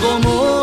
多么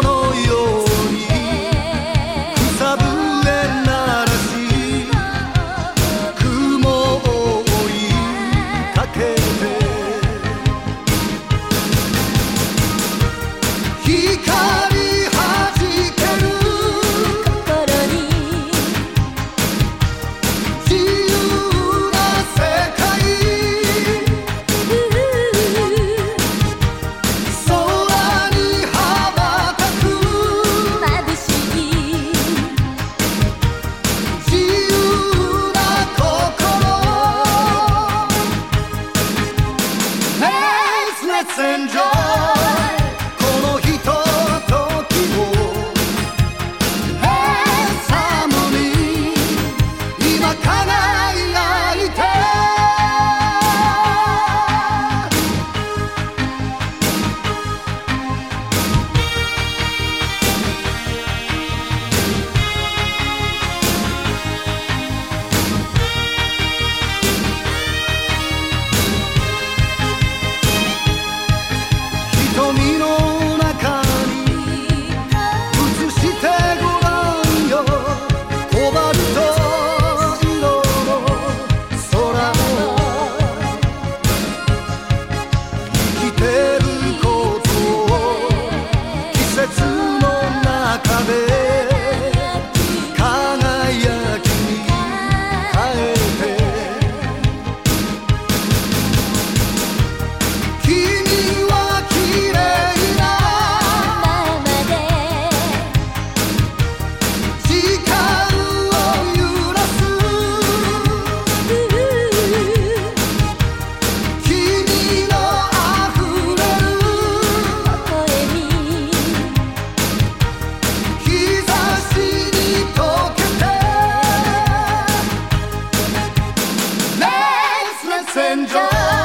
let's enjoy. messenger.